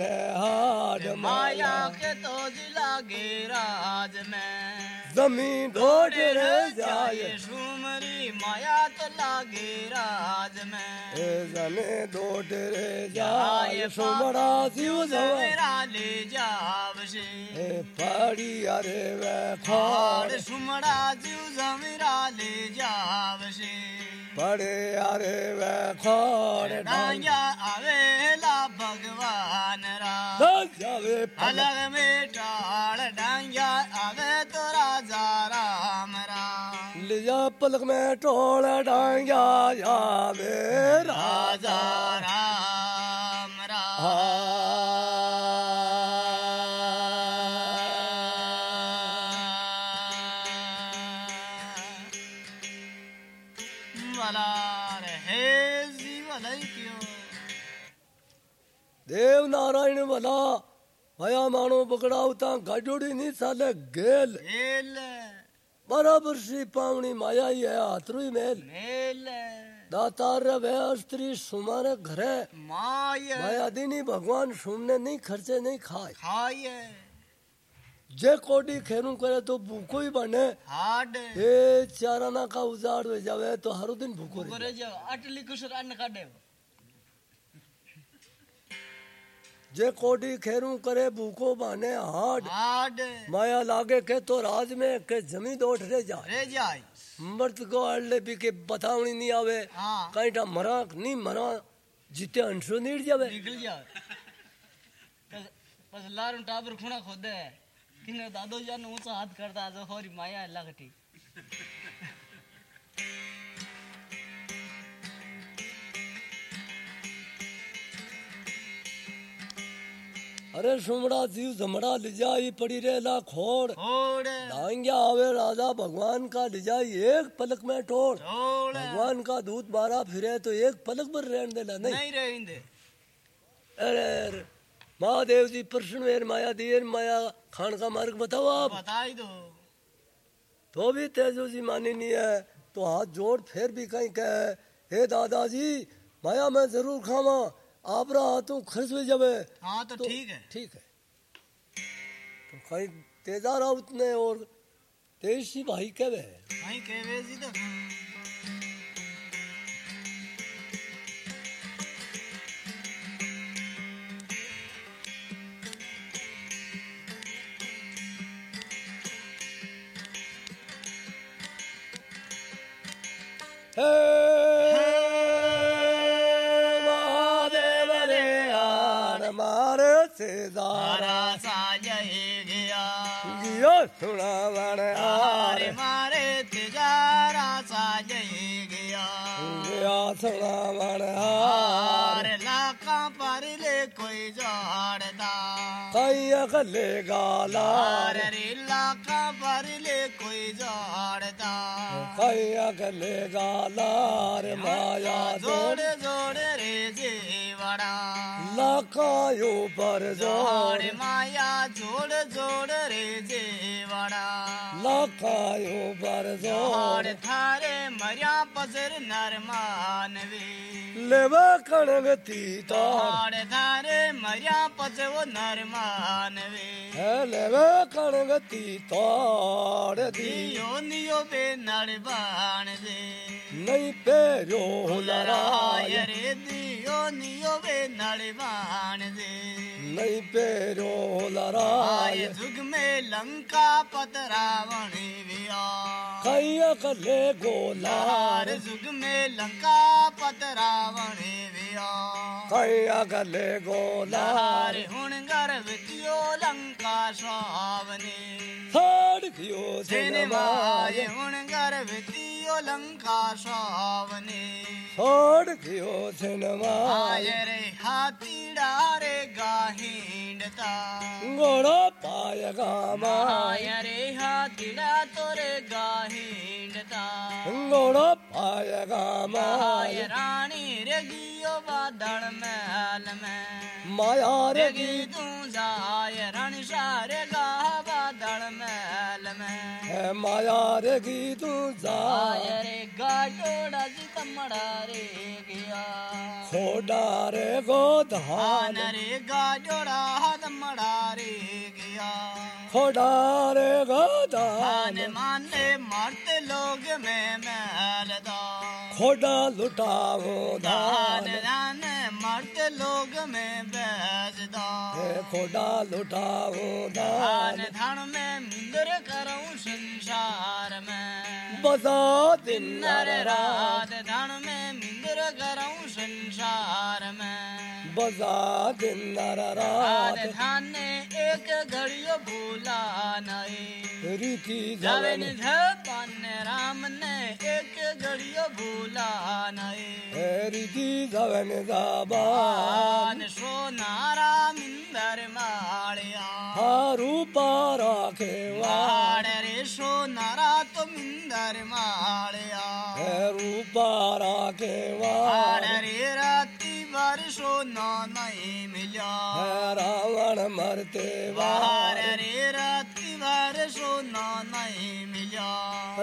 हाड माया के तो लागे राज में। ज़मीन ढोड़ जाए माया तो लागे राज में। ए जने ढोट रे जाए सुमरा शिव सवेरा ले जावसे ए पड़ी अरे वे खाड़ सुमड़ा जीव सवेरा ले जावसे पड़े अरे वे खाड़ डांगा आवेला भगवान रा। जावे पलक अलग में टाड़ डांगा आवे तो पलक में टोल डांगा जावे राजा, राम वाला देव नारायण भला, भया मानो पकड़ावता गाजोड़ी नहीं साले गेल। मेल बराबर सी पावनी माया ही है हाथरुई मेल मेल दातार वे स्त्री सुमारे घरे माय माया दीनी भगवान सुमने नहीं खर्चे नहीं खाए खाय जे कोडी खेरू करे तो भूखो ही बने हाड ए चाराना का उजाड़ हो जावे तो हर दिन भूखो रहे करे अटली कुशर अन्न काढे जे कोडी खेरू करे भूखो बने हाड। हाड। माया लागे के तो राज में के जमी दोठ रे जाए। रे जाय मर्द को अड़ले भी के बतावनी नहीं आवे। हाँ। कहीं टा मरा नहीं मरा जीते अंशो नीड़ जावे। निकल जाओ बस बस लारू टाबर खुणा खोदे। किने दादो जान ऊँचा हाथ करता जो होरी माया अल्लाह अरे सुमड़ा जीव जमड़ा लिजाई पड़ी रे ला खोड़ डांग्या आवे राजा भगवान का लिजाई एक पलक में टोड़। भगवान का दूध बारा फिरे तो एक पलक पर रहने देना नहीं। नहीं रहेंगे अरे अरे महादेव जी प्रश्न वेर माया दियर माया खान का मार्ग बताओ आप। बता ही दो। तो भी तेजो जी मानी नहीं है तो हाथ जोड़ फिर भी कहीं कहे हे दादाजी माया मैं ज़रूर खावा आप रहा हाथों खर्च हो जावे हाँ तो ठीक तो- है। ठीक है। तो कहीं तेजा राउत ने और तेज़ी भाई कहे कहीं कहवे जी तो हे से दारा तारा साजय गया जियो सुनावन आर। मारे तिजारा साजय गया। जियो सुनावन आर। लाका पर ले कोई जाड़दा कई अगले गाला। रे लाका पर ले कोई जाड़दा कई अगले गाला। माया जोड़ जोड़। रे जेवड़ा लाकायो पर जोड़ जोड़ माया जोड़ जोड़ रे जेवड़ा पर जोड़ जोड़ थारे मरिया पसर नरमानवे लेवा कणगती तोड़ जोड़ थारे मरिया पसव नरमानवे है लेवा कणगती तोड़ दी। दियो नियो बे नरबान दे नहीं पेरो लराय रे दियो नियो बे नरबान दे नहीं पेरो लराय जुग में लंका पत रावण विया कई अगले गोलार लार जुग में लंका पत रावण विया कई अगले गोलार लार हुण गर्भ दियो लंका स्वावने साड़ कियो सिनेमाय सिनेमाय हुण गर्भ दियो लंका स्वावने छोड़ कियो सिनेमाय आय रे हाथीड़ा रे गाहिंडता। घोड़ा पाय गामा। आय रे हाथीड़ा तोरे गाहिंडता। घोड़ा पाय गामा। आय रानी रगियो बादल महल में। माया रे रगी तू जाय रण सारे गा। माया रे गी तू जा रे गाडोड़ा जी तमड़ा रे गया। खोडा रे गोधान रे गाडोड़ा तमड़ा रे गया। खोडा रे गोधान माने मरते लोग में मैलदा खोडा लुटाओ दान दान मरते लोग में बैजदा खोडा लुटाओ दान धन में मिंदर करूं संसार में। बजा दिन रात। धन में मिंदर करूँ संसार में। बजा दिन रात। रात ने एक घड़ियो भूला नहीं रीति जवन धपन राम ने एक घड़ियो भूला नहीं रीति जवन जाबान आन सोनारा मिंदर माड़िया हारू पारा खेवा। वाड़ रे तो माड़िया वाड़ रे राती बार सोना नहीं मिला हे रावण मरते वाड़ वार रे राती बार सोना नहीं मिला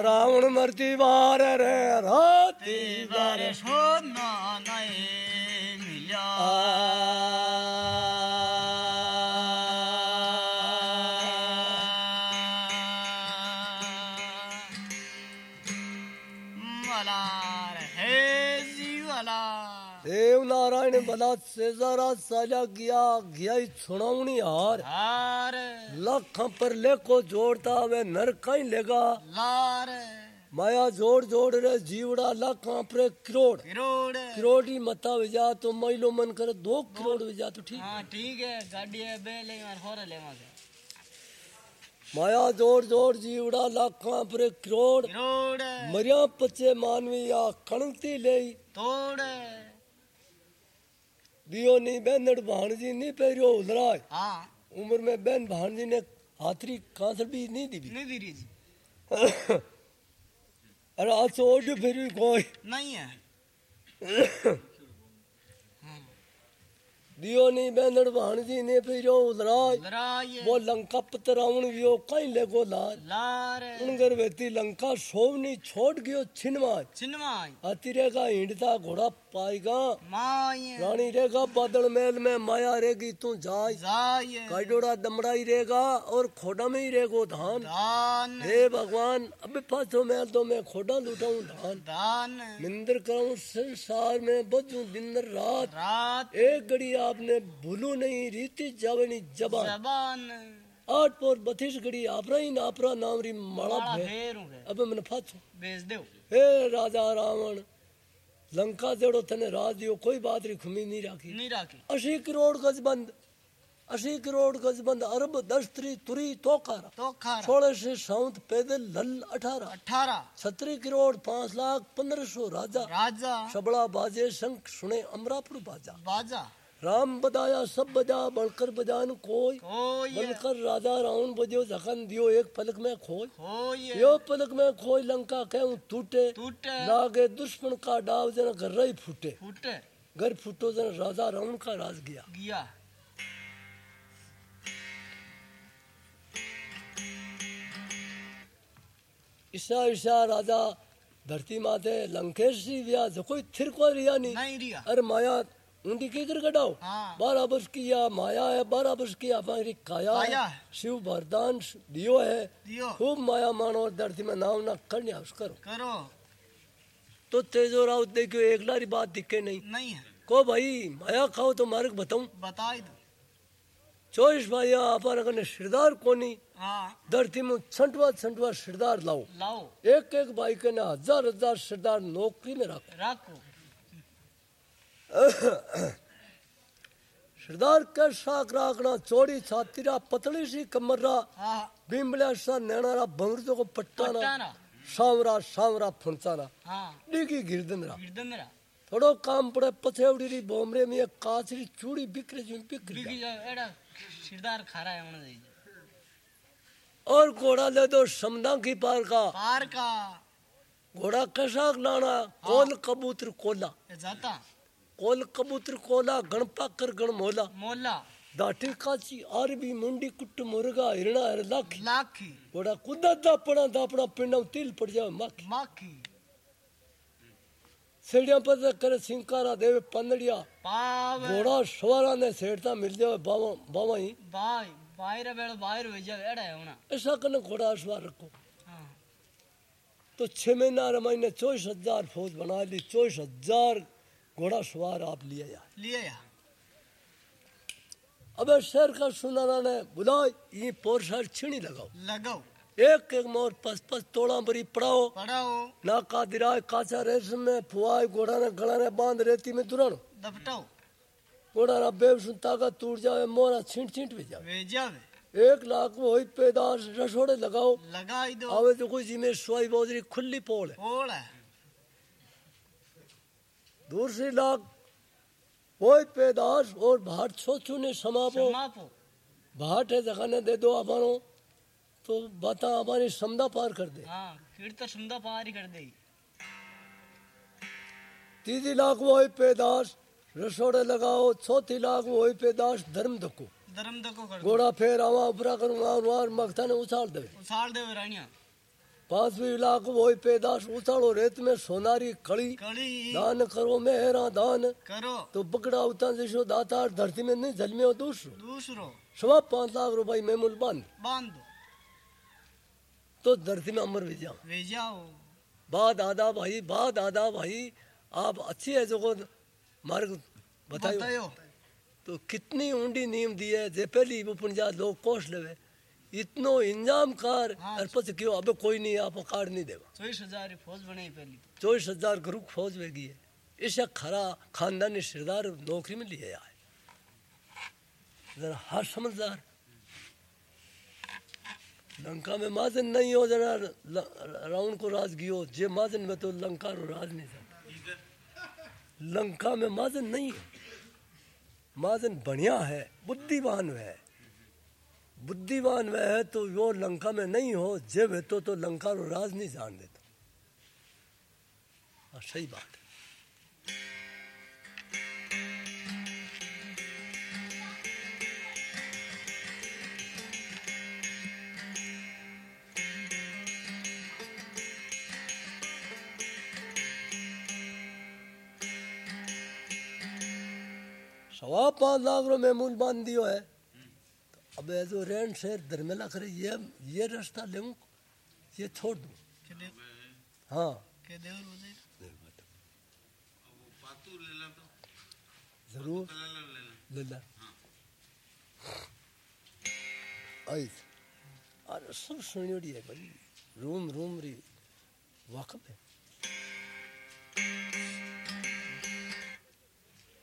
रावण मरती वार रे राती वार बार सोना नहीं मिला भला सेजारा साजा गया गया ही छुड़ावनी हार। हार। लख पर लेको जोड़ता वे नर कहीं लेगा। लार। माया जोड़ जोड़ रे जीवड़ा लख पर करोड़। करोड़। करोड़ ही मता विजा तो महिलो मन करे दो करोड़ विजा तो ठीक। हाँ ठीक है गाड़ी है बे ले मार होर ले मार माया जोड़ जोड़ जीवड़ा लख पर करोड़। करोड़। मरिया पचे मानवी या कणती ले तोड़। दियो नहीं बहनड़ भाणजी नहीं पेरियो हाँ उम्र में बहन भाणजी ने हाथरी कांसर भी नहीं दी नहीं दी रही जी अरे आज सोच फिर भी कोई नहीं है दियो नहीं बहनड़ भाणजी ने पेरियो लड़ाई वो लंका पतरावण वियो कहीं लेगो लार लार उनगर वेती लंका सोवनी छोड़ गयो छिनवाय चिन्माई हाथी रेगा हिंडता घोड़ा पाएगा। रानी रेगा बादल महल में माया रेगी तू जाय काइडोड़ा दमड़ा ही रहेगा और खोड़ा में ही रहेगो धान। हे भगवान अब पाछो मैं तो मैं खोड़ा लुटाऊं धान। दान निंदर कराऊं संसार में बजूं दिन रात। रात। एक घड़ी आपने भूलू नहीं रीति जावनी जबान। जबान। आठ पोर बत्तीस घड़ी आपरा ही नापरा नाम री है। अब मैंने फाछो बेच दो हे राजा रावण लंका जेड़ो थने राज दियो कोई बात री खुमी नहीं राखी। नहीं राखी। अस्सी करोड़ गजबंद अस्सी करोड़ गजबंद अरब दस्तरी तुरी तोकार तो खारा सोलह से साउंत पैदल लल अठारह अठारह छत्री करोड़ पाँच लाख पंद्रह सौ राजा। राजा। सबड़ा बाजे शंख सुने अमरापुर बाजा। बाजा। राम बदाया सब बजा बढ़कर बजान कोई बनकर राजा रावण बजो जखन दियो एक पलक में खोई। यो पलक में खोई लंका कहूँ टूटे। लागे दुश्मन का डाव जन घर रही फूटे। घर फूटो जन राजा रावण का राज गया। गया। ईसा ईसा राजा धरती माते लंकेश जी व्या जो कोई थिर को रिया नहीं नहीं रिया। अरे माया ऊंडी की कर गडाओ हाँ। बारह वर्ष की या माया है बारह वर्ष की हमारी काया है। शिव वरदान दियो है। खूब माया मानो और धरती में नाम ना करने उस करो। करो। तो तेजो राव देखो एक लारी बात दिखे नहीं। नहीं है। को भाई माया खाओ तो मार्ग बताऊँ? बताई दो। चौबीस भाई अपन अगर सिरदार कोनी धरती में छंटवा छंटवा सिरदार लाओ। लाओ। एक एक भाई के ना हज़ार हज़ार सिरदार नौकरी में रखो। रखो। सिरदार के साक राखना चौड़ी छातीरा पतली सी कमर हाँ। बिमलिया सा नैनारा भंगरतो को पट्टाना पट्टाना। सावरा सावरा फुंचाना हाँ। डिगी गिरदनरा गिरदंदरा थोड़ो काम पड़े पछेवड़ी री बोमरे में एक काचरी चूड़ी बिखरे जो बिखर बिकी जाए। जाए एड़ा सिरदार खारा है उन्हें और घोड़ा ले दो समदा की पार का। पार का। घोड़ा कसाक लाना कोल कबूतर कोला जाता। कोल कबूतर कोला गणपाकर गण मोला। मोला दाटी काची अरबी मुंडी कुट मुर्गा हिरणा हर लाख। लाखी। घोड़ा कुदा दापना दापना पिंडा तिल पड़ जावे माखी। माखी। सेड़िया पर करे सिंकारा देवे पंदड़िया। घोड़ा सवारा ने सेड़ता मिल जावे बावा बावा ही। बाई बाहर बेड़ बाहर भेजा एड़ा है होना ऐसा करने घोड़ा सवार रखो। हाँ। तो छह महीना और महीने चौबीस हज़ार फौज बना ली चौबीस हज़ार घोड़ा सवार आप लिया यार लिए या अबे शहर का सुनारा ने बुला ये पोर शहर छिणी लगाओ। लगाओ। एक एक मोर पस पस तोड़ा बरी पड़ाओ। पढ़ाओ ना का दिराय काचा रेशम में फुआई घोड़ा ने गला ने बाँध रेती में दुरण दपटाओ घोड़ा ना बेब सुन ताकत टूट जावे मोरा छींट छींट भी जावे। भेजावे एक लाख वो होई पैदाश रसोड़े लगाओ। लगाई दो। आवे तो कोई जिमे सुई बोजरी खुली पोल है। ओड़ है। दूसरी लाख वही पैदाश और भाट छोचू ने समापो। भाट है जगह दे दो अबानो तो बता हमारी समदा पार कर दे। हाँ फिर तो सुंदर पार ही कर दे। तीसरी लाख वही पैदाश रसोड़े लगाओ। चौथी लाख वही पैदाश धर्म धक्को धर्म दो। घोड़ा फेर आवा उपरा करूँगा मगथा ने पांचवी लाख वही पैदाश उछालो रेत में सोनारी कड़ी दान करो मेहरा दान। करो। तो बकड़ा उतना जैसो दाता धरती में नहीं जल में हो दूसरो। दूसरो। सवा पाँच लाख रुपए मेमूल बाँध। बाँध। तो धरती में अमर विजया भेजाओ बा दादा भाई बा दादा भाई आप अच्छी है जो को मार्ग बतायो बतायो तो कितनी ऊंडी नीम दी है जे पहली वो पुंजा लोग कोष लेवे। इतनो इंजाम कार हाँ। और पछ क्यों? अब कोई नहीं आप कार्ड नहीं देगा। चौबीस हज़ार फौज बनी पहली। चौबीस हज़ार ग्रुप फौज वेगी है। इसे खरा खानदानी सरदार नौकरी में लिए आए जरा हर समझदार। लंका में माजन नहीं हो जरा रावण को राज गियो। जे माजन में तो लंका रो राज नहीं था। लंका में माजन नहीं है। माजन बढ़िया है बुद्धिमान है। बुद्धिमान वह है तो वो लंका में नहीं हो जे है तो, तो लंका रो राज नहीं जान देता। हाँ, सही बात है। सवा पाँच लाख रो में बाँध दियो है। अब जो रेंट से धर्मेला करे ये ये रास्ता ले ये छोड़ दूँ हाँ ज़रूर ले ला अरे सब सुनियोड़ी है भाई रूम रूम री वाकफ है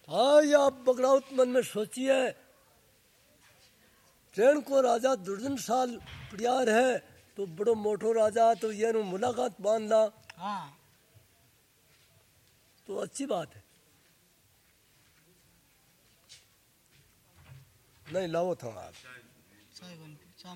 हाँ ये आप बगड़ाउत मन में सोचिए ट्रेन को राजा दुर्जन साल प्रियार है तो बड़ो मोटो राजा तो ये मुलाकात बांधला हाँ। तो अच्छी बात है। नहीं लाओ था आप। चाय बन चाय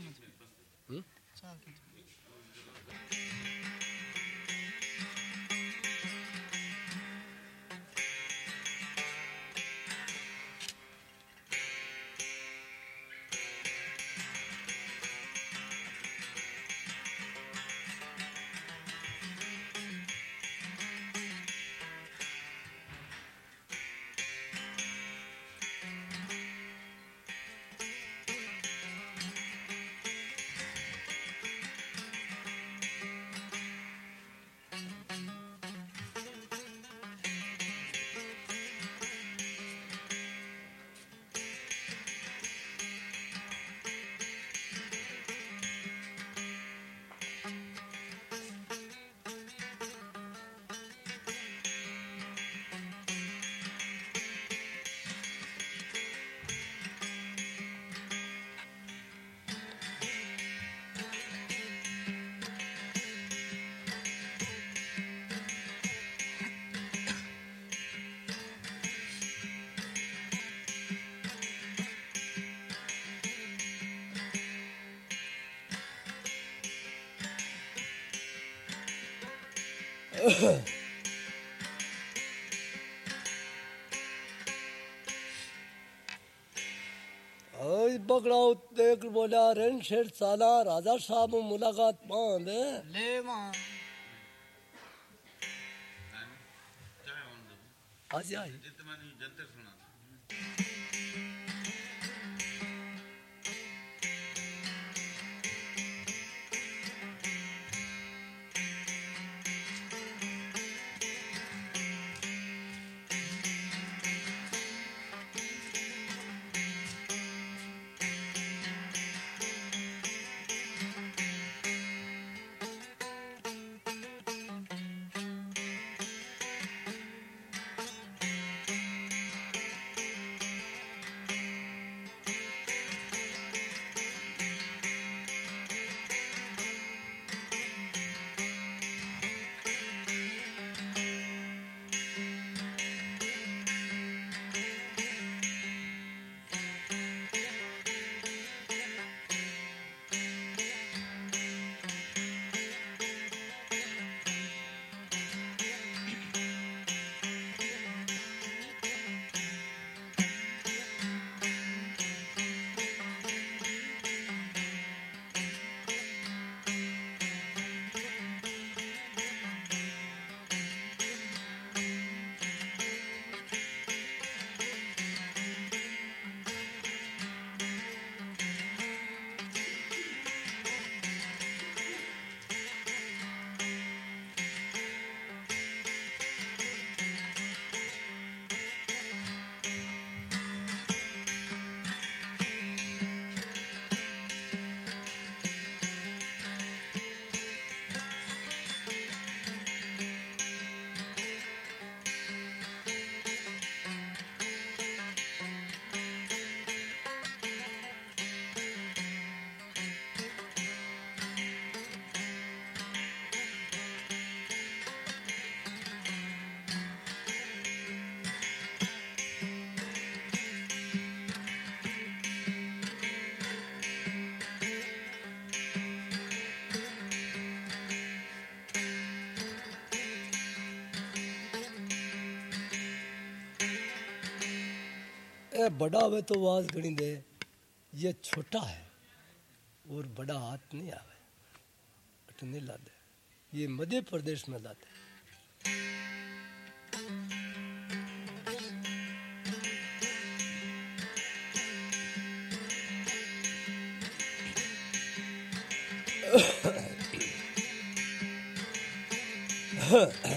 मत हम्म? चाय की बगड़ा देख बोला रेन शेर साला राजा साहब मुलाकात बाँध। ले आज आई ए बड़ा हुए तो आवाज़ गणी दे। ये छोटा है और बड़ा हाथ नहीं आवे। नहीं लाते ये मध्य प्रदेश में लाते પૂરો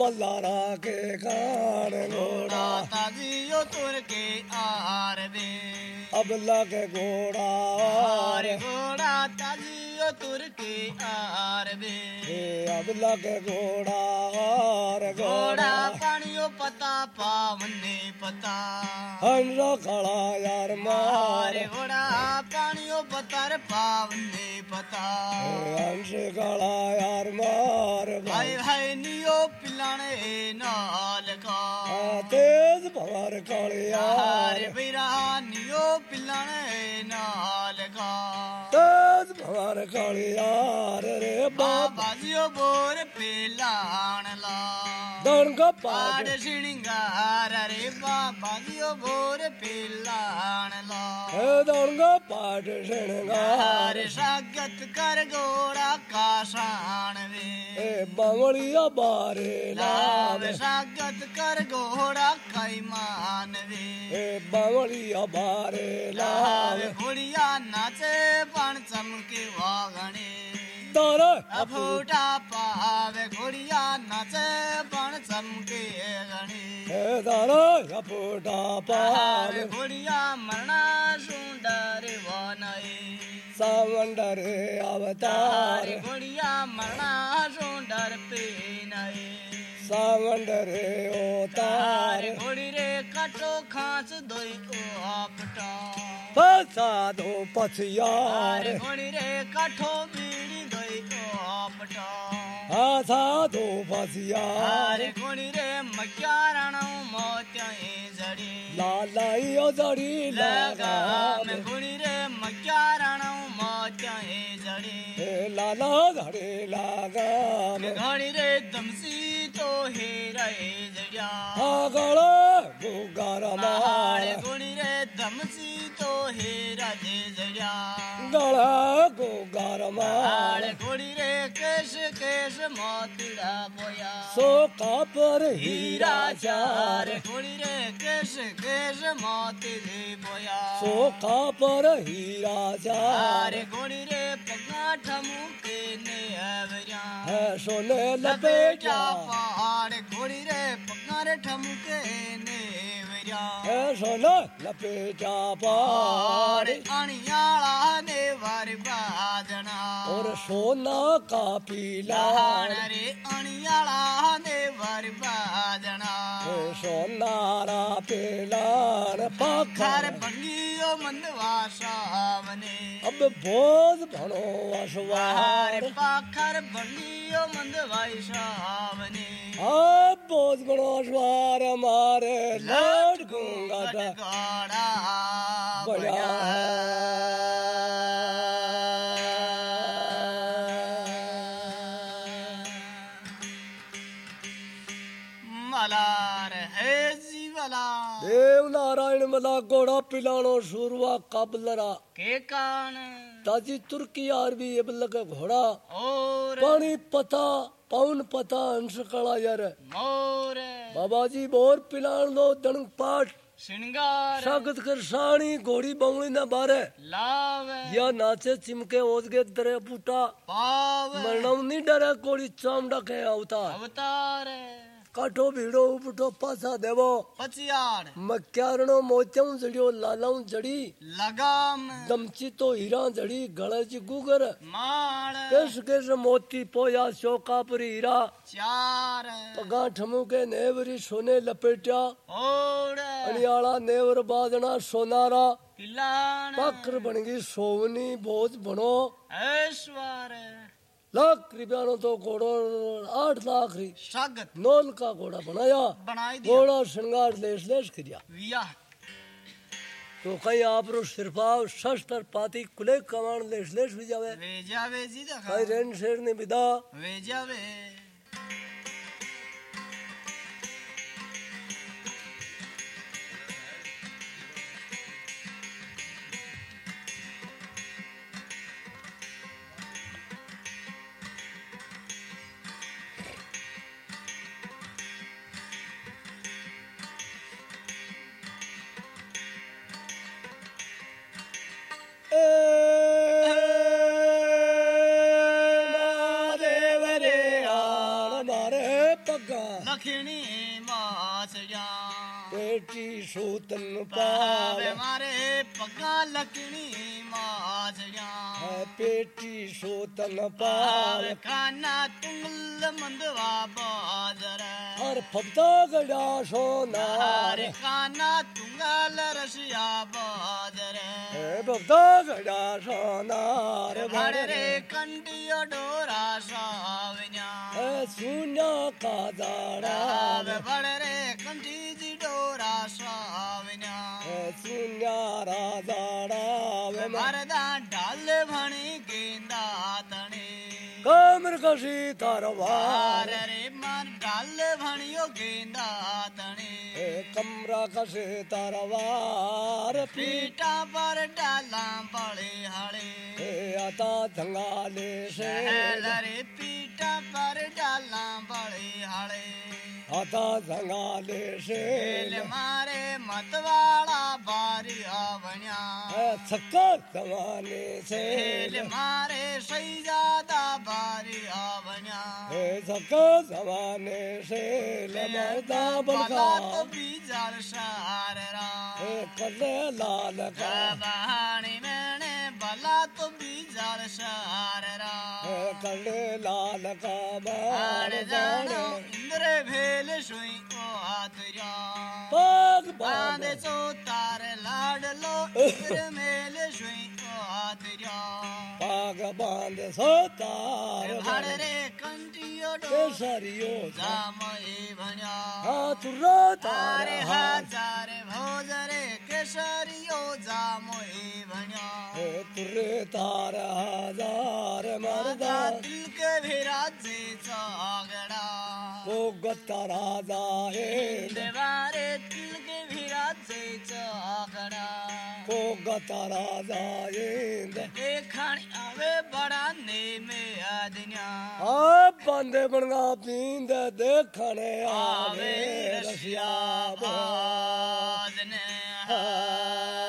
बल्लारा के कार घोड़ा ताजियो तुर के आर बे अबला के घोड़ा आर घोड़ा ताजियो तुर के आर बे अबला के घोड़ा आर घोड़ा पानियो पत पावने पता। हंड्रा खड़ा यार मार। घोड़ा पानियो पतर पावने पता। हंस खड़ा यार मार। भाई भाई नियो पिलाने नाल का तेज भवर कालियार आरे बिरा नियो पिलाने नाल का तेज भवर कालियार रे बाबा बाबा। जियो बोर पिलान ला। दण का पाड़ सिंगार रे बाबा जियो बोर पिलान ला। दण का पाट शृंगार हार स्वागत कर घोड़ा का शान वे। बावलिया बारे लाव स्वागत कर घोड़ा कई मान वे। बावलिया बारे लाव घोड़िया नाचे पण चमके वागणे। दर अफूटा पावे घोड़िया नाचे पण चमके गणे हे दर अपटा हार पार घोड़िया मरना सुंदर वनाए सावंडर अवतार तारे घोड़िया मरना सुंदर पे नए सावंडर अवतार तारे घोड़ी रे कटो खांच दोई ओ आपटा पसा दो ओ आपटा आसा दो पथियार तारे घोड़ी रे मक्यारणो जड़ी। लालाई ओ जड़ी लगा में रे मक्यारणो जड़ी। हे लाला धड़े लगाम। घोड़ी रे दमसी तो हेरे जड़िया। मार। हारे घोड़ी रे दमसी तो हेरा जड़िया। गळ गुगार मार। हारे घोड़ी रे केश केश मोतिड़ा बोया सो कापर हीरा हीरा चार चार घोड़ी रे केश केश मोतिड़े बोया सो कापर हीरा हारे चार घोड़ी रे पगा ठमुके ने आवरिया है सोने लपेटा लपेटा पहाड़ घोड़ी रे पगा रे ठमुके ने आवरिया है सोने लपेटा और सोना का पीला रे अणियाला ने वार बाजना है सोनारा पीलार पाखर बंगियो मंदवा सामने अब बोझ भणो असवार पाखर बंगियो मंदवाई सामने अब बोझ भणो असवार मारे लट गूँगा गटगाड़ा नारायण घोड़ा पिलानो सुरवा काबलरा। के कान? ताजी तुर्की आरबी ये लगा घोड़ा। और? पानी पता पौन पता अंश कड़ा यार। मोर? बाबा जी बोर पिलान दो दणक पाठ। श्रृंगार स्वागत कर साणी घोड़ी बंगली ना बारे। लाव? या नाचे चिमके ओजगे दरे बूटा। पाव? मरणम नहीं डरे कोड़ी चामड़ा के अवतार। अवतार? काठो भीड़ो उपटो पासा देवो। पचियाड़। मक्यारणो मोत्यम जड़ियो लालाऊ जड़ी। लगाम। दमची तो हीरा जड़ी ची गुगर। माड़। केस केस मोती पोया शोकापुरी हीरा। चार। पगा ठमू के नेवरी सोने लपेट्या। ओड़। अनियाला नेवर बाजना सोनारा। पाकर बन गई सोवनी बोझ बनो ऐश्वर। लाख रुपया नो तो घोड़ो आठ लाख री। स्वागत नोन का घोड़ा बनाया घोड़ा श्रृंगार लेस लेस किया तो कई आप रो सिरपाव शस्त्र पाती कुले कमान लेस लेस भी जावे। वे जावे जी देखा। कहीं रेन शेर ने विदा वे जावे। पावे पार। खाना तुंगल मंदवा बाजर। हर फबता गड़ा सोनार। खाना तुंगल रसिया बाजर। है फबता गड़ा सोनार भड़ रे कंडियो डोरा सावन्या। है सुना का दाड़ा। भड़ रे कंडी जी डोरा सावन्या। है सुना राजाड़ा वे मरदा ढाल भणी कमर कसी तरवार हार रे ढाल भणियो गेंदा तणे कमरा कसे तरवार पीठ पीटा पर डाला बड़े हड़े। आता धंगाले से। सहल रे पीटा पर डाला बड़े हड़े। आता धंगाले से। मारे मतवाड़ा बारी आवण्या छक्का जमाने से। मारे सही ज़्यादा बारी आवण्या है छक्का जमाने से लमदा बला तो बलका बीजार सार रा। है कले लाल का। कबाणी मैंने बला तो बीजार सार रा है कले लाल का आर बार जानो जाने इंद्र भेल सुई ओ आतरा पाग बांधे बांधे सो तार लाडलो इंद्र मेल सुई ओ आतरा पाग बांधे सोतार भड़ रे कंटियो डो केसरियो जाम ए भण्या हाथ रोता तारे रहा है है देवारे दिल के विराजे सागड़ा को गतारा जाए है देखण आवे बड़ाने में आदन्या बंदे बनगा पींद देखने आवे रसिया बादने भला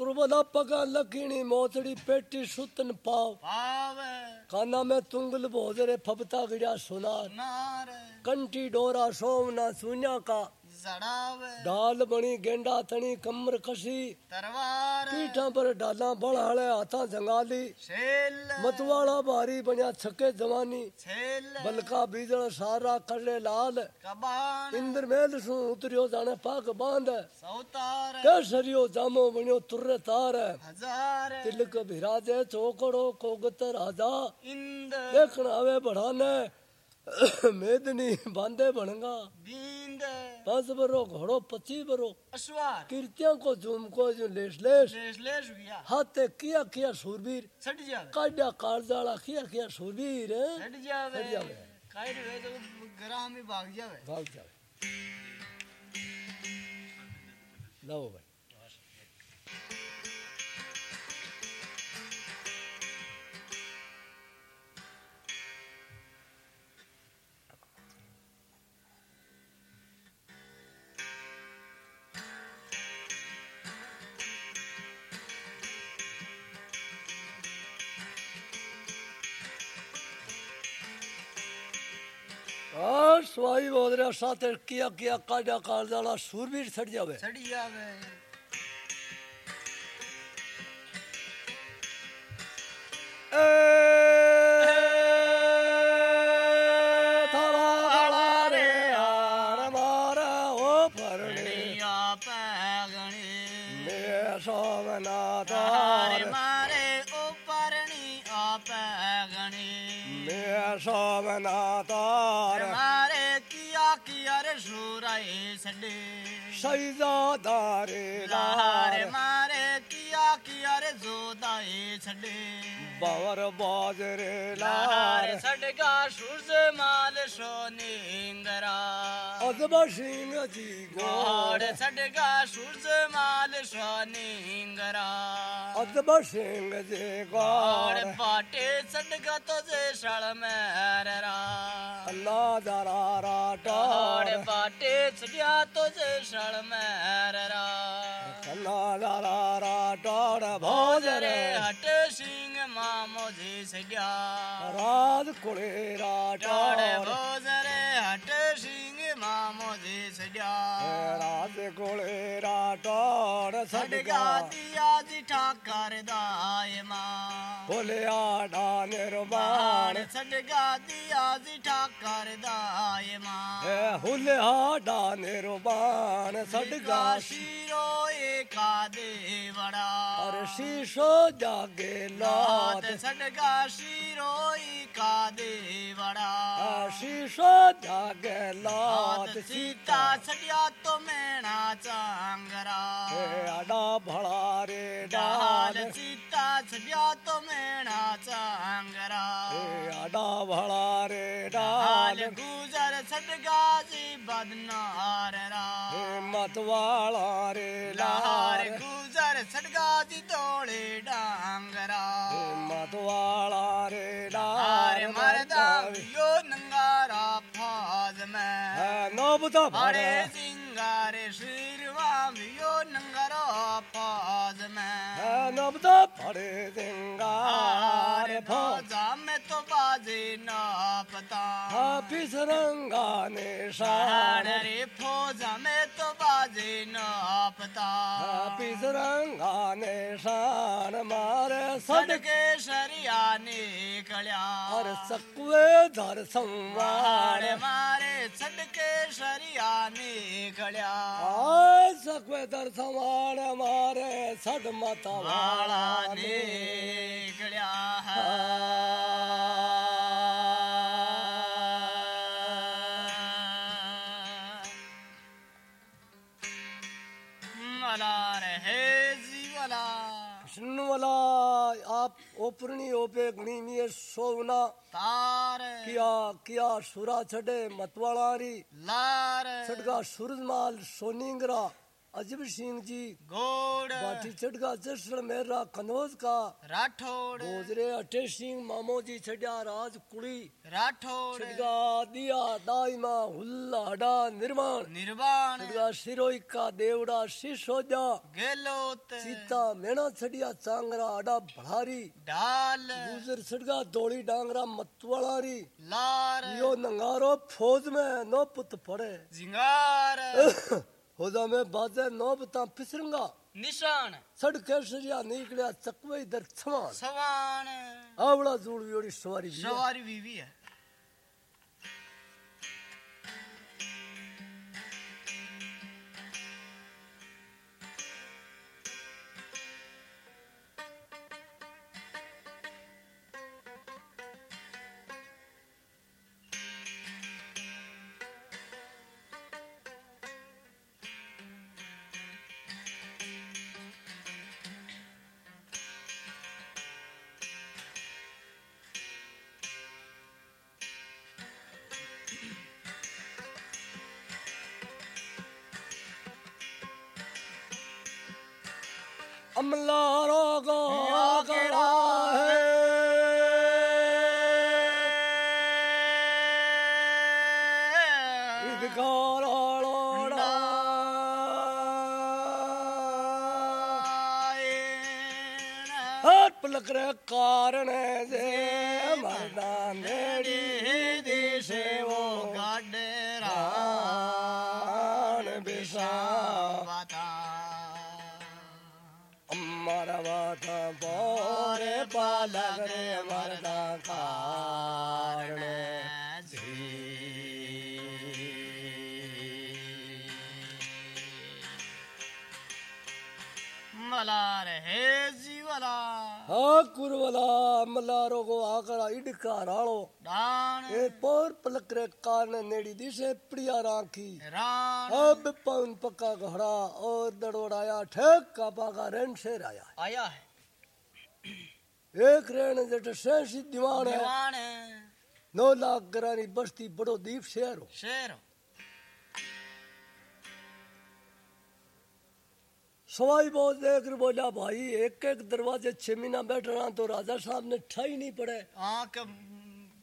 बोला पगा लकीणी मोचड़ी पेटी सुतन पाव पावे। काना में तुंगल भोजरे फबता गिरा सुनार। कंटी डोरा सोमना सुन्या का। जड़ावे। डाल बनी गेंडा तनी कमर कसी। तरवार पीठा पर डाला बड़ाले हाथा जंगाली। छेल। मतवाड़ा बारी बनिया छके जवानी। बलका बीजल सारा कले लाल। इंद्र मेल सु उतरियो जाने पाक बाँध। केसरियो जामो बनियो तुर्रे तार। तिलक भिराजे चौकड़ो कोगत राजा। देखना आवे बढ़ाने। मेदनी बांधे बनगा। बींद? पाँच बरो घोड़ो पच्चीस बरो। अश्वार कीर्तियाँ को झूम को जो लेस लेस लेस लेस गया। हाथे किया किया सूरबीर छट जावे। काड्या कालजाला किया किया सूरबीर हैं? छट जावे। छट जावे। काई रे तो ग्राम में भाग जावे। भाग जावे। लाओ भाई। आ स्वाई बोदरा ਕੀਆ किया किया काड्या कालजाला सूरबीर ਛੜ ਜਾਵੇ ਛੜ जावे बावर बाजरे लारे। सडगा सूरज माल सोनिंगरा अदबा सिंह जी गोड़ सडगा सूरज माल सोनिंगरा अदबा सिंह जी गोड़ पाटे सडगा तो जे सळ मेरा अल्लाह दरा राटा गोड़ पाटे सडिया तो जे सळ मेरा अल्लाह रा रा टोड़ भोज रे रे। हट मामो जी सड्या राज कुड़े रा टाड़े टोड़ भोज रे हट सिंह मामो जी सड्या राज कुड़े रा टोड़ सडगा सडगा दिया जी ठाकर दाय माँ बोलिया डा निर्वाण बाण सडगा दिया जी ठाकर दाय माँ ए हुलिया डा निर्वाण सडगा शिरो एका देवड़ा। और शीशो जागे लात लात सडगा शिरो एका देवड़ा। शीशो जागे लात सीता। सडिया तो मेणा चांगरा। अड़ा भड़ा रे डाल। सीता सडिया तो मेणा चांगरा। आडा भला रे डाल। गुजर सडगा जी बदनार रा मतवाला रे लार गुजर सडगा जी तोड़े डांगरा। मतवाला रे हार मरदा यो नंगारा फाज में। नोबता हरे भरे सिंगारे रंगा निशान हार रे फौजा में तो बाजे ना पता हाफिज रंगा निशान मारे सद सड़के शरिया निकलिया। और सकवे धर संवार। मारे सड़के शरिया निकलिया। आय सकवे धर संवार मारे सद माता वाला ने निकलिया। कृष्ण वाला आप ओपरणी ओपे गणी सोवना तार। किया किया सुरा छड़े मतवालारी लार। छड़का सूरजमाल सोनिंगरा। अजब सिंह जी गोड़। बाटी छड़गा जसड़ मेरा कनौज का। राठौड़। गोजरे अटे सिंह मामो जी छड़िया राज कुड़ी। राठौड़। छड़गा दिया दाइमा हुल्ला हडा निर्माण। निर्वाण छड़गा सिरोई का देवड़ा शिशोजा गेलोत। सीता मेणा छड़िया चांगरा अडा भड़ारी। डाल गुजर छड़गा दौड़ी डांगरा मतवालारी। लार। यो नंगारो फौज में नो पुत पड़े। जिंगार होदा में बाजे नो बता पिसरंगा। निशान। सड़ केसरिया निकलिया चकवे इधर छवान सवान। आवड़ा जोड़ सवारी भी है। सवारी बीवी है। अमला मल्लारो को आकरा इडका रालो ए पोर पलक रे कारण नेड़ी दिशे प्रिया राखी। रान अब पवन पक्का घड़ा और दड़ोड़ाया ठेक का पाका रेन शेर आया। आया है। एक रेण जट सैसी दीवान है। दीवान है। नौ लाख गरानी बस्ती बड़ो दीप शहर। हो शेर सवाई बहुत देख कर बोला भाई एक एक दरवाजे छह महीना बैठ रहा तो राजा साहब ने ठाई नहीं पड़े। आँख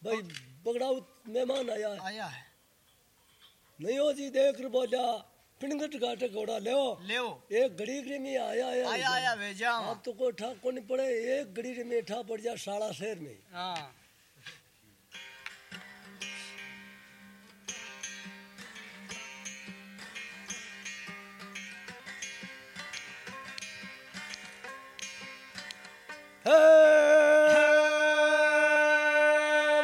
भाई बगड़ाऊ मेहमान आया है। आया है। नहीं हो जी देख कर बोला पिणगट घाटे घोड़ा ले ले एक घड़ी घड़ी में आया आया आया आया जाओ आप तो कोई ठा को नहीं पड़े एक घड़ी में ठा पड़ जा साड़ा शहर में। हाँ। हे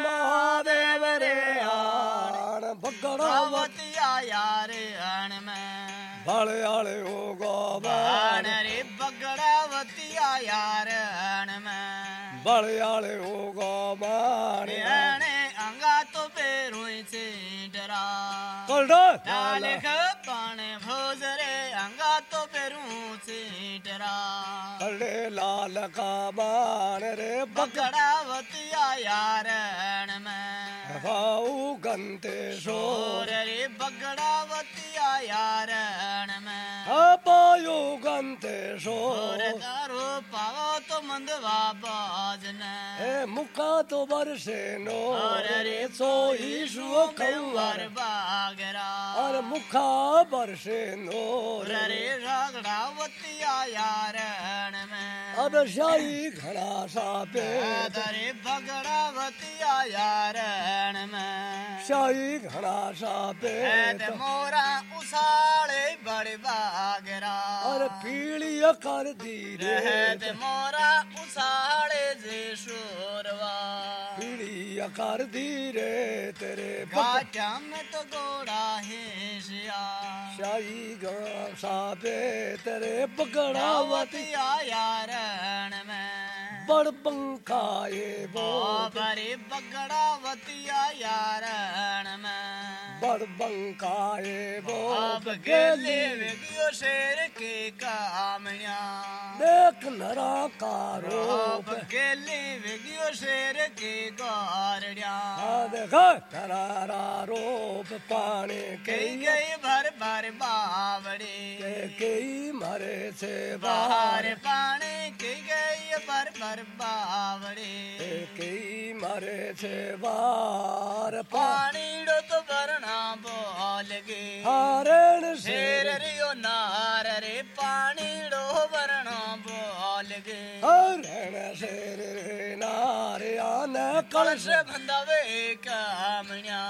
महादेव रे आण बगड़ा रावती आया रे अण में बाले आले हो बाण गोबान रे बगड़ावती आया रे अण में बाले आले हो गोबान अणे अंगा तो पेरुई से डरा कलडा डाल पाण भोज रे अंगा तो पेरू से डरा कलडे लाल का बाण रे आया रे अण में। भाऊ गंते शोर। रे बगड़ावती आया रे अण में। पायो गंते शोर। दारो पावो तो मंदवा बाजने ए मुका तो बरसे नो और रे सो ईशु कंवर बागरा। और मुखा बरसे नो और रे रगड़ावती आया रण में। अब शाही घड़ा सा पे दरे बगड़ावती आया रण में। शाही घड़ा सा पे ऐत मोरा उसाले बड़े बागरा। और पीली कर दी रे। मोरा उसाले जे शोरवा। पीली कर दी रे तेरे बग- में तो गोड़ा है शिया शाही घड़ा सा पे तेरे बगड़ावती रावती आया रण में बड़ पंखाए बो बरे बगड़ा आया रण में। बड़ बंकाए बो अब गेले। वेगियो शेर के कामया। देख नरा कारो अब गेले वेगियो शेर के गारड्या। देखा तरारा रोप पानी के गई भर भर बावड़ी। के कई मरे से बाहर बाहर। पानी की गई भर भर बावड़ी के कई मरे से बाहर पा पानी डो तो भरना बोल गे हारण शेर शेर रियो नार रे पानी डो भरना बोल गे हारण शेर रे नारे कलश बंदावे कामण्या।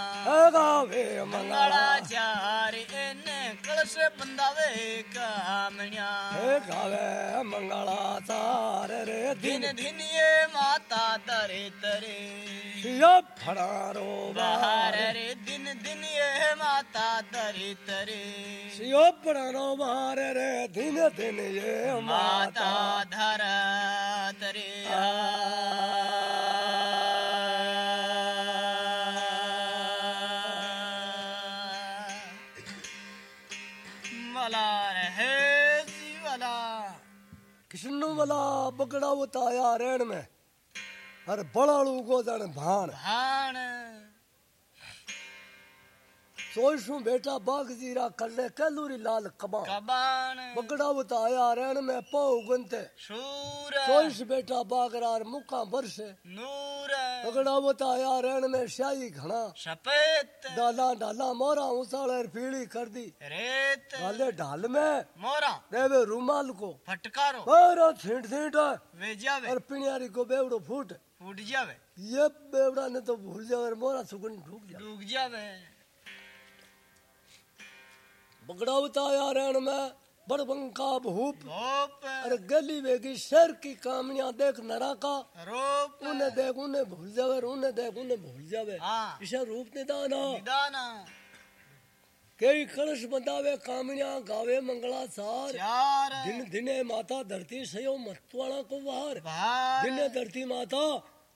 गावे मंगला। मंगलाचार इन्ने कलश बंदावे कामण्या। गावे मंगला तार रे दिन। दिन ये माता तरे तरे। यो फड़ारो बाहर रे दिन दिन ये माता तरे तरे। यो फड़ारो बाहर रे दिन दिन ये माता। माता धर तरे। मला रहे जीवला। कृष्ण वाला बगड़ा बताया रेण में। अरे बड़ाड़ू को जन भाण भाण सोईसु बेटा बाग जीरा कल्ले कैलूरी लाल कबान कबाण बगड़ा बताया रेण में पौ गुनते शूर। सोईस बेटा बागरार मुका बरसे। नूर। बगड़ा बताया रेण में शाही घना सफ़ेद डाला डाला मोरा उसाले पीली कर दी रेत। डाले ढाल में। मोरा। देवे रूमाल को। फटकारो। और छींट छींट। वे जावे। और पिनियारी को बेवड़ो फूट। फूट जावे। ये बेवड़ा ने तो भूल जावे मोरा सुगन ढूक जा डूब जावे। बगड़ा बताया रेण में बड़बंका भूप। अरे गली वेगी शहर की कामनियाँ देख नरा का उन्हें देख उन्हें भूल जावे उन्हें देख उन्हें भूल जावे। हाँ। इसे रूप निदान। कई कलश बंदावे कामनियाँ गावे मंगला सार। दिन दिने माता धरती सयो मतवाणा को बाहर दिने धरती माता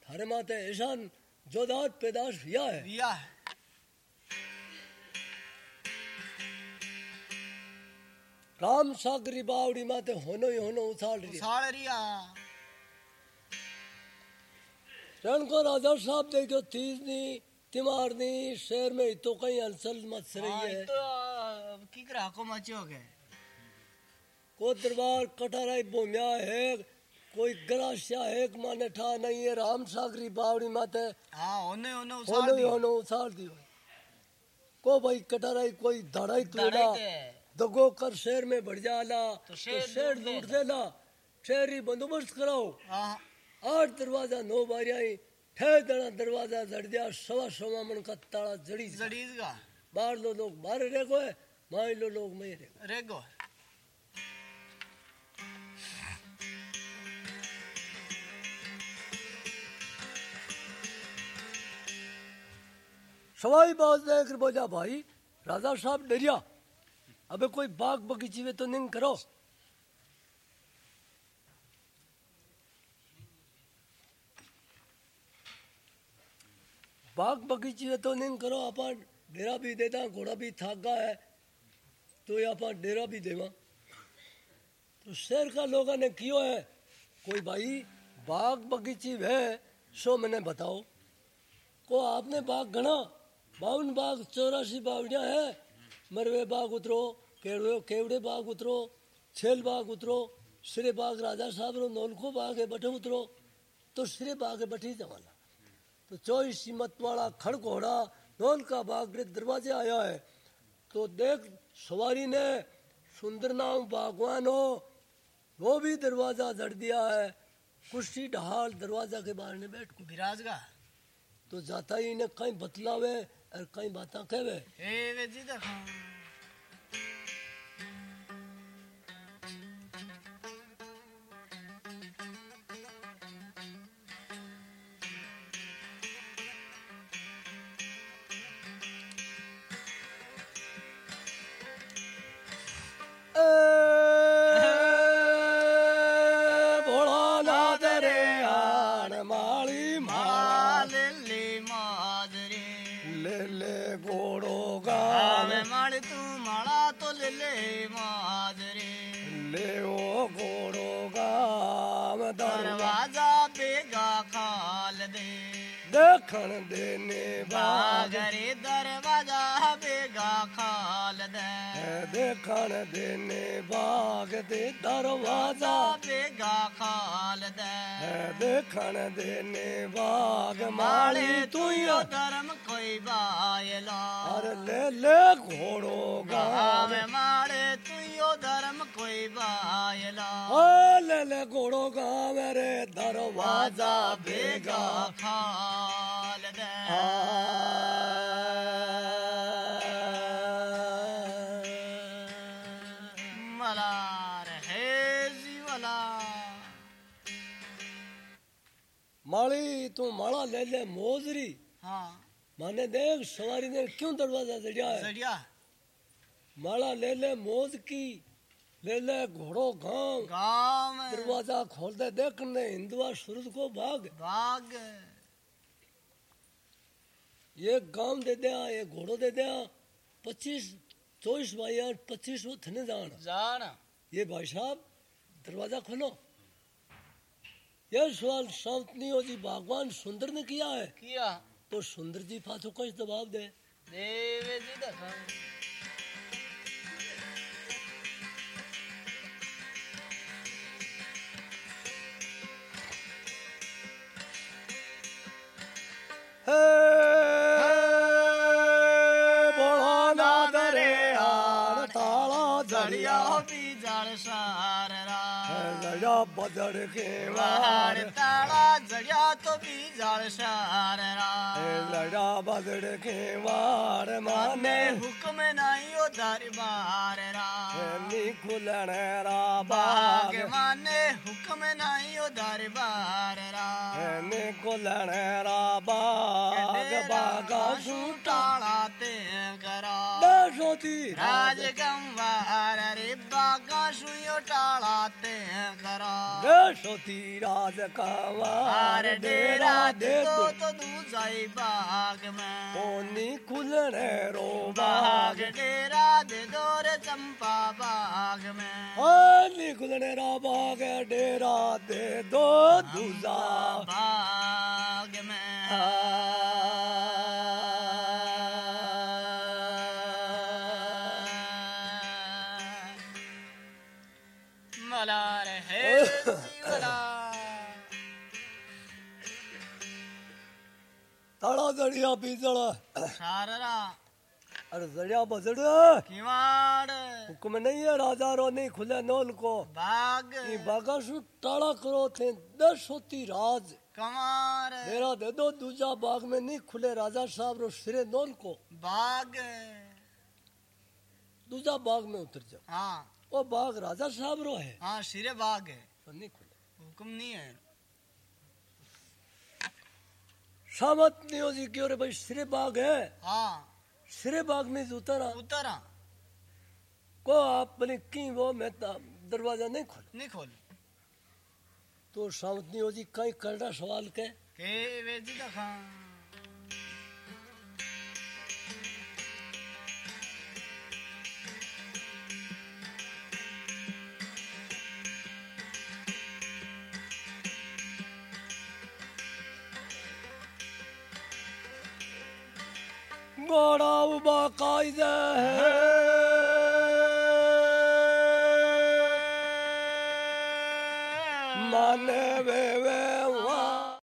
थारे माते ईशान जोदार पैदाश हुआ है। राम सागरी बावड़ी माते होनो ही होनो उछाल रही उछाल रिया रण को राजा साहब देखो तीसनी तिमारनी शहर में तो कहीं हलचल मच रही हाँ, है तो की करा को मचो गए। को दरबार कटाराई बोमिया है कोई गरासिया है माने ठा नहीं है। राम सागरी बावड़ी माते हाँ होने होने उछाल होनो ही दिया होनो उछाल दियो को भाई कटाराई कोई धड़ाई तुड़ा। दगो कर शहर में बढ़ जाला तो तो शेर शेर लूट लूट देला शहरी बंदोबस्त कराओ। हाँ। आठ दरवाज़ा नौ बारियाँ ठह दड़ा दरवाज़ा जड़ दिया सवा सवा मन का ताला जड़ी। का बाहर लो लोग बाहर रह गए मान लो लोग में रह गए। सवाई बात देख बोला भाई राजा साहब डरिया। अबे कोई बाग बगीची में तो नहीं करो। बाग बगीची में तो नहीं करो, अपन डेरा भी देता, घोड़ा भी थाका है तो ये अपन डेरा भी देवा। तो शहर का लोगों ने क्यों है, कोई भाई, बाग बगीची है, सो मैंने बताओ। को आपने बाग गणा? बावन बाग, चौरासी बावड़िया है। मरवे बाग उतरो केवड़े बाग उतरो, छेल बाग उतरो, सिरे बाग राजा साहब रो नौलखो बाग है बठे उतरो तो सिरे बाग है बठी जवाना। तो चौबीस सीमत वाला खड़ घोड़ा नौल का बाग दरवाजे आया है। तो देख, सवारी ने सुंदर नाम बागवान हो, वो भी दरवाज़ा जड़ दिया है। कुर्सी ढाल दरवाज़ा के बाहर ने बैठ को विराज का तो जाता ही ने कहीं बतलावे और कहीं बातें कहवे ए देखण देने बाग दे दरवाज़ा। बेगा खाल दे। देखण देने बाग माले तू धर्म कोई बायला। अरे ले ले घोड़ो गाम आवे माले तू धर्म कोई बायला। ओ ले ले घोड़ो गाम रे दरवाज़ा बेगा। खाल दे। माली तू माला ले ले मोजरी। हाँ। माने देख सवारी ने क्यों दरवाज़ा जड़िया है? जड़िया। माला ले ले मोज की ले ले घोड़ो गाँव। गाँव। दरवाज़ा खोल दे देख ने हिंदुआ सूरज को भाग। भाग। ये गाँव दे दिया ये घोड़ो दे दिया पच्चीस चौबीस भाई पच्चीस वो थने जान जान ये भाई साहब दरवाज़ा खोलो। ये सवाल शांतनी हो जी भगवान सुंदर ने किया है। किया। तो सुंदर जी फासो कुछ जवाब दे। देवे जी हे भी जड़ सार रा जड़िया बदड़ के वार। ताड़ा जड़िया तो भी जड़ सार रा लड़ा बदड़ के वार माने। माने हुक्म नहीं ओ दरबार रा नी खुलन रा बाग बाग। माने हुक्म नहीं ओ दरबार रा नी खुलन रा बाग बागा सूटा टाड़ा ते करा दसोती राज गंवार रे बागा सुयो टाड़ा ते करा दसोती राज कावार डेरा दे। दे तो दू जाई बाग में। ओनी खुलन रो बाग डेरा दे दो रे चंपा बाग में। ओनी खुलन रा बाग डेरा दे दो दूजा। बाग में। जड़िया पीजड़ा साररा अरे जड़िया बजड़। किवाड़। हुक्म नहीं है राजा रो नहीं खुले नोल को बाग ये बागा सु टाड़ा करो थे दस होती राज। कमार मेरा दे दो दूजा बाग में नहीं खुले राजा साहब रो सिरे नोल को बाग दूजा बाग में उतर जाओ। हाँ। वो बाग राजा साहब रो है। हाँ सिरे बाग है। पर नहीं खुले। हुक्म नहीं है। सामत नहीं हो जी क्यों रे भाई सिरे बाग है। हाँ। सिरे बाग में उतरा। उतरा। को आप बने की वो मैं ता- दरवाज़ा नहीं खोल। नहीं खोल। तो सामत नहीं हो जी कई करना सवाल के? के वे जी का उबा कायदे है माने वे वे